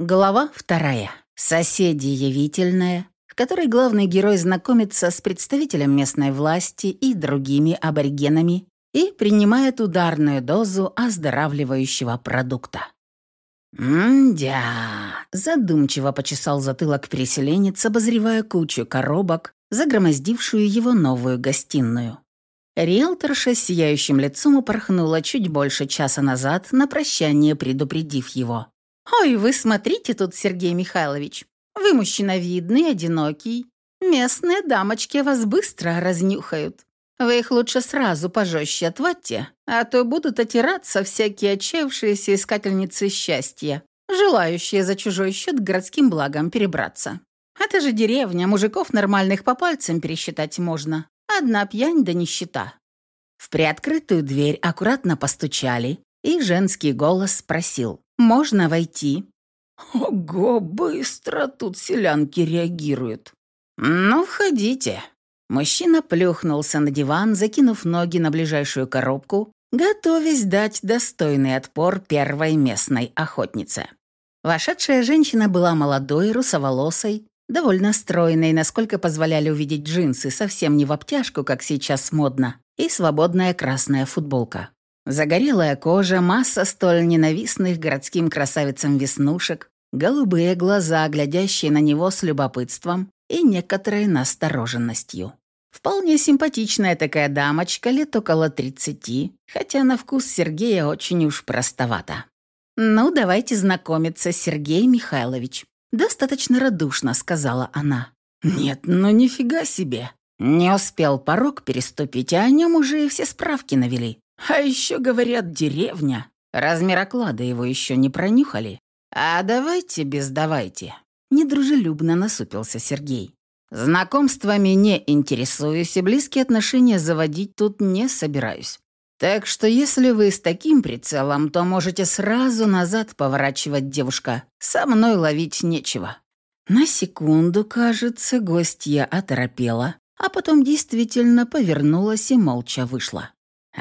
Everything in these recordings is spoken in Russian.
Глава вторая. Соседи явительная, в которой главный герой знакомится с представителем местной власти и другими аборигенами и принимает ударную дозу оздоравливающего продукта. «М-дя», — задумчиво почесал затылок переселенец, обозревая кучу коробок, загромоздившую его новую гостиную. Риэлторша с сияющим лицом упорхнула чуть больше часа назад, на прощание предупредив его. «Ой, вы смотрите тут, Сергей Михайлович. Вы мужчина видный, одинокий. Местные дамочки вас быстро разнюхают. Вы их лучше сразу пожестче отвадьте, а то будут отираться всякие отчаявшиеся искательницы счастья, желающие за чужой счет к городским благам перебраться. Это же деревня, мужиков нормальных по пальцам пересчитать можно. Одна пьянь да нищета». В приоткрытую дверь аккуратно постучали, и женский голос спросил «Можно войти?» «Ого, быстро тут селянки реагируют!» «Ну, входите!» Мужчина плюхнулся на диван, закинув ноги на ближайшую коробку, готовясь дать достойный отпор первой местной охотнице. Вошедшая женщина была молодой, русоволосой, довольно стройной, насколько позволяли увидеть джинсы, совсем не в обтяжку, как сейчас модно, и свободная красная футболка. Загорелая кожа, масса столь ненавистных городским красавицам веснушек, голубые глаза, глядящие на него с любопытством и некоторой настороженностью. Вполне симпатичная такая дамочка, лет около 30, хотя на вкус Сергея очень уж простовато. «Ну, давайте знакомиться, Сергей Михайлович», — достаточно радушно сказала она. «Нет, ну нифига себе!» Не успел порог переступить, а о нем уже и все справки навели. А еще, говорят, деревня. Размер оклада его еще не пронюхали. А давайте без давайте. Недружелюбно насупился Сергей. Знакомствами не интересуюсь и близкие отношения заводить тут не собираюсь. Так что если вы с таким прицелом, то можете сразу назад поворачивать, девушка. Со мной ловить нечего». На секунду, кажется, гостья оторопела, а потом действительно повернулась и молча вышла.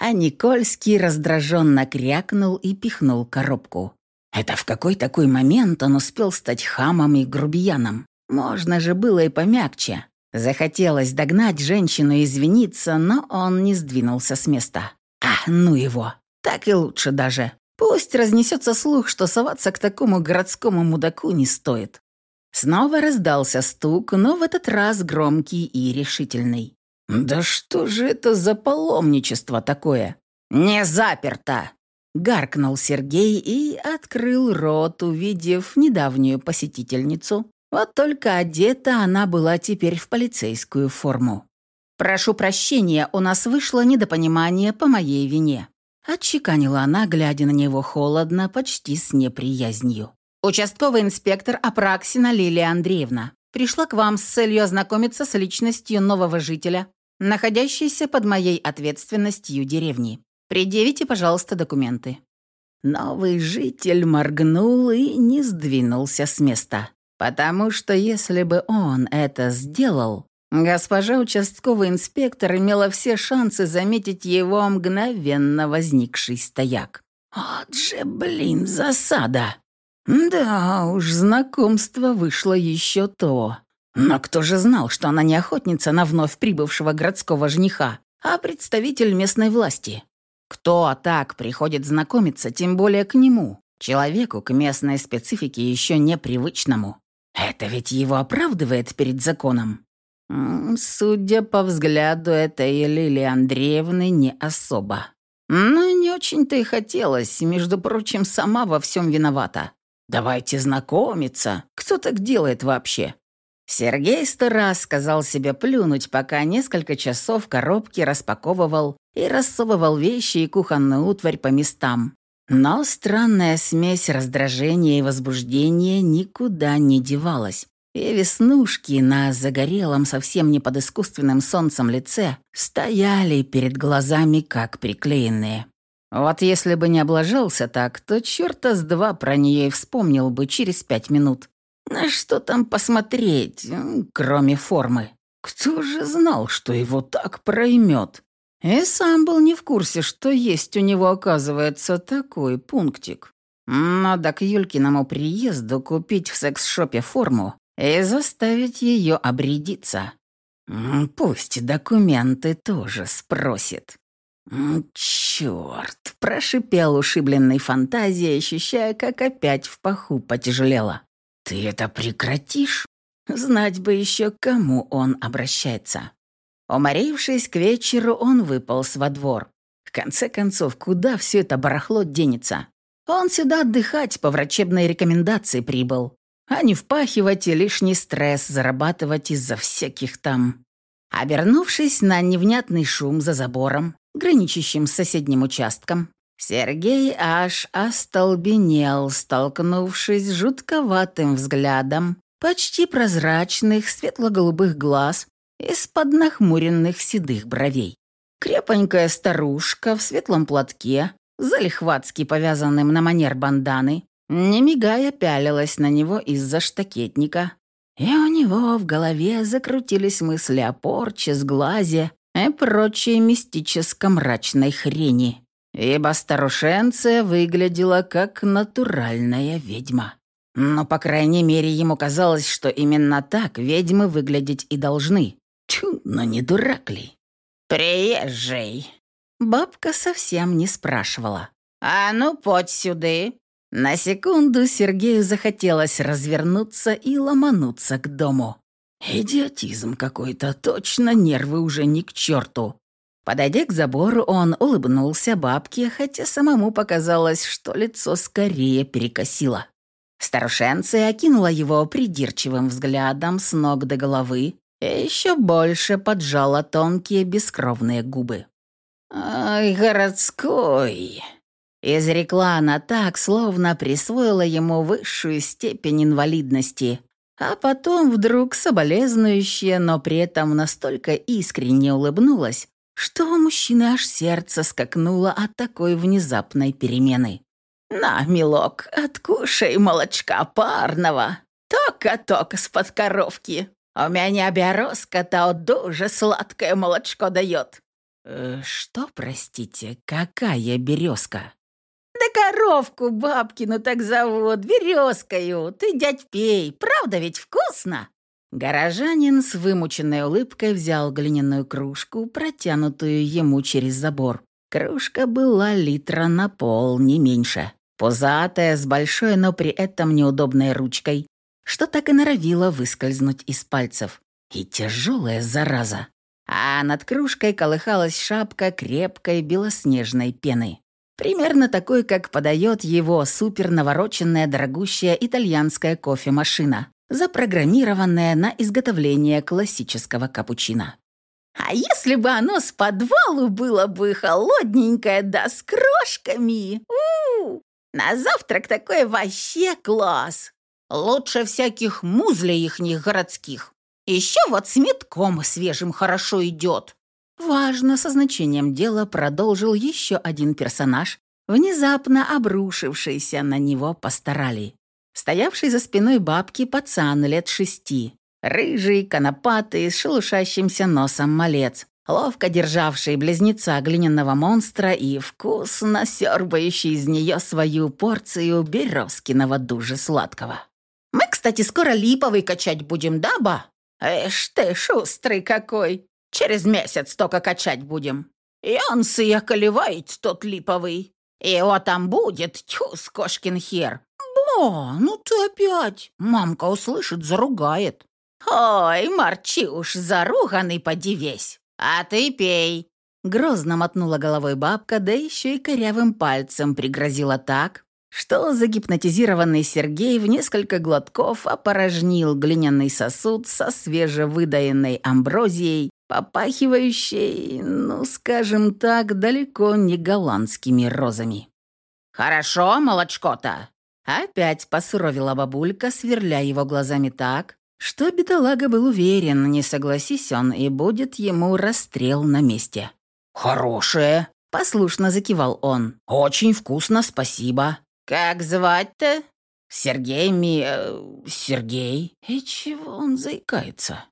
А Никольский раздраженно крякнул и пихнул коробку. Это в какой такой момент он успел стать хамом и грубияном? Можно же было и помягче. Захотелось догнать женщину и извиниться, но он не сдвинулся с места. А, ну его. Так и лучше даже. Пусть разнесется слух, что соваться к такому городскому мудаку не стоит. Снова раздался стук, но в этот раз громкий и решительный. «Да что же это за паломничество такое?» «Не заперто!» Гаркнул Сергей и открыл рот, увидев недавнюю посетительницу. Вот только одета она была теперь в полицейскую форму. «Прошу прощения, у нас вышло недопонимание по моей вине», отчеканила она, глядя на него холодно, почти с неприязнью. «Участковый инспектор Апраксина Лилия Андреевна пришла к вам с целью ознакомиться с личностью нового жителя, находящейся под моей ответственностью деревни. Предъявите, пожалуйста, документы». Новый житель моргнул и не сдвинулся с места. Потому что если бы он это сделал, госпожа участковый инспектор имела все шансы заметить его мгновенно возникший стояк. «Вот же, блин, засада!» Да уж, знакомство вышло еще то. Но кто же знал, что она не охотница на вновь прибывшего городского жениха, а представитель местной власти? Кто так приходит знакомиться, тем более к нему, человеку к местной специфике еще непривычному? Это ведь его оправдывает перед законом. Судя по взгляду этой Лилии Андреевны, не особо. Но не очень-то и хотелось, между прочим, сама во всем виновата. Давайте знакомиться. Кто так делает вообще? Сергей сто раз сказал себе плюнуть, пока несколько часов коробки распаковывал и рассовывал вещи и кухонную утварь по местам. Но странная смесь раздражения и возбуждения никуда не девалась. И веснушки на загорелом, совсем не под искусственным солнцем лице стояли перед глазами, как приклеенные. Вот если бы не облажался так, то черта с два про нее и вспомнил бы через пять минут. На что там посмотреть, кроме формы? Кто же знал, что его так проймет? И сам был не в курсе, что есть у него, оказывается, такой пунктик. Надо к Юлькиному приезду купить в секс-шопе форму и заставить ее обрядиться. Пусть документы тоже спросит. «Черт!» — прошипел ушибленный фантазией, ощущая, как опять в паху потяжелело. «Ты это прекратишь?» Знать бы еще, к кому он обращается. Уморившись к вечеру, он выполз во двор. В конце концов, куда все это барахло денется? Он сюда отдыхать по врачебной рекомендации прибыл, а не впахивать и лишний стресс зарабатывать из-за всяких там. Обернувшись на невнятный шум за забором, граничащим с соседним участком, Сергей аж остолбенел, столкнувшись с жутковатым взглядом почти прозрачных светло-голубых глаз из-под нахмуренных седых бровей. Крепонькая старушка в светлом платке, залихватски повязанным на манер банданы, не мигая пялилась на него из-за штакетника. И у него в голове закрутились мысли о порче, сглазе и прочей мистическо-мрачной хрени, ибо старушенция выглядела как натуральная ведьма. Но, по крайней мере, ему казалось, что именно так ведьмы выглядеть и должны. Тьфу, но не дурак ли? «Приезжий!» Бабка совсем не спрашивала. «А ну, подь сюды!» На секунду Сергею захотелось развернуться и ломануться к дому. Идиотизм какой-то, точно нервы уже ни к черту. Подойдя к забору, он улыбнулся бабке, хотя самому показалось, что лицо скорее перекосило. Старушенция окинула его придирчивым взглядом с ног до головы и еще больше поджала тонкие бескровные губы. «Ай, городской!» Изрекла она так, словно присвоила ему высшую степень инвалидности, а потом вдруг соболезнующая, но при этом настолько искренне улыбнулась, что у мужчины аж сердце скакнуло от такой внезапной перемены. «На, милок, откушай молочка парного. Тока-тока с-под коровки. У меня березка-то дуже сладкое молочко дает». «Э, «Что, простите, какая березка?» «Да коровку бабкину так зовут, березкою. Ты, дядь, пей, правда ведь вкусно?» Горожанин с вымученной улыбкой взял глиняную кружку, протянутую ему через забор. Кружка была литра на пол, не меньше пузатая, с большой, но при этом неудобной ручкой, что так и норовила выскользнуть из пальцев. И тяжелая зараза. А над кружкой колыхалась шапка крепкой белоснежной пены. Примерно такой, как подает его супер навороченная дорогущая итальянская кофемашина, запрограммированная на изготовление классического капучино. А если бы оно с подвалу было бы холодненькое, да с крошками? У, -у, -у на завтрак такой вообще класс. Лучше всяких музлей ихних городских. Еще вот с метком свежим хорошо идет. Важно, со значением дела продолжил еще один персонаж, внезапно обрушившийся на него постарали. Стоявший за спиной бабки пацан лет шести. Рыжий, конопатый, с шелушащимся носом малец ловко державший близнеца глиняного монстра и вкусно сербающий из нее свою порцию березкиного дужа сладкого. «Мы, кстати, скоро липовый качать будем, да, ба? Эш ты, шустрый какой! Через месяц только качать будем. И он сыя колевает тот липовый. И его там будет, тьфу, кошкин хер. Бо, ну ты опять. Мамка услышит, заругает. Ой, марчи уж, заруганный поди весь. «А ты пей!» Грозно мотнула головой бабка, да еще и корявым пальцем пригрозила так, что загипнотизированный Сергей в несколько глотков опорожнил глиняный сосуд со свежевыдаенной амброзией, попахивающей, ну, скажем так, далеко не голландскими розами. «Хорошо, молочко-то!» Опять посуровила бабулька, сверля его глазами так, что бедолага был уверен, не согласись он, и будет ему расстрел на месте. «Хорошее!» — послушно закивал он. «Очень вкусно, спасибо!» «Как звать-то?» «Сергей ми... Э, Сергей?» И чего он заикается?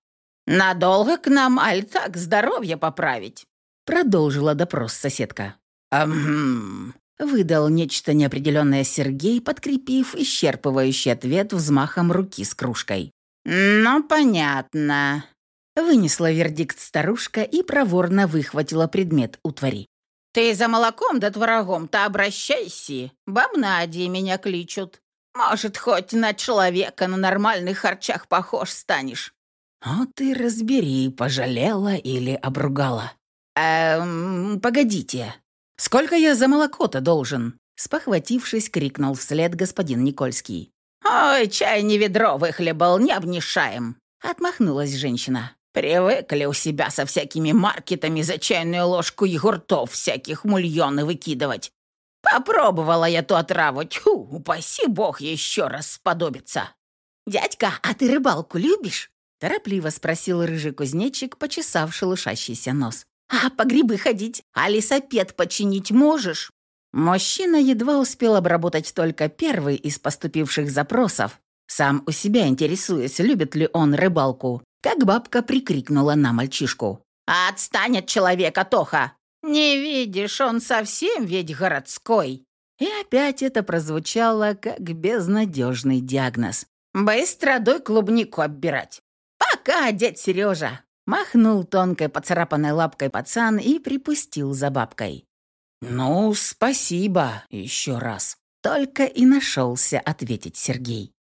«Надолго к нам, аль так, здоровье поправить?» Продолжила допрос соседка. «Эм...» Выдал нечто неопределенное Сергей, подкрепив исчерпывающий ответ взмахом руки с кружкой. «Ну, понятно», — вынесла вердикт старушка и проворно выхватила предмет утвари. «Ты за молоком да творогом-то обращайся. Баб меня кличут. Может, хоть на человека на нормальных харчах похож станешь». «О, ты разбери, пожалела или обругала». «Эм, погодите. Сколько я за молоко-то должен?» Спохватившись, крикнул вслед господин Никольский. «Ой, чай не ведро выхлебал, не обнишаем!» Отмахнулась женщина. «Привыкли у себя со всякими маркетами за чайную ложку егуртов всяких мульоны выкидывать. Попробовала я ту отраву, тьфу, упаси бог еще раз сподобится». «Дядька, а ты рыбалку любишь?» Торопливо спросил рыжий кузнечик, почесав шелушащийся нос. «А по грибы ходить? А лесопед починить можешь?» Мужчина едва успел обработать только первый из поступивших запросов, сам у себя интересуясь, любит ли он рыбалку, как бабка прикрикнула на мальчишку. «Отстань от человека, Тоха! Не видишь, он совсем ведь городской!» И опять это прозвучало как безнадежный диагноз. «Быстро дуй клубнику оббирать!» «Пока, дядь Сережа!» Махнул тонкой поцарапанной лапкой пацан и припустил за бабкой. «Ну, спасибо еще раз», — только и нашелся ответить Сергей.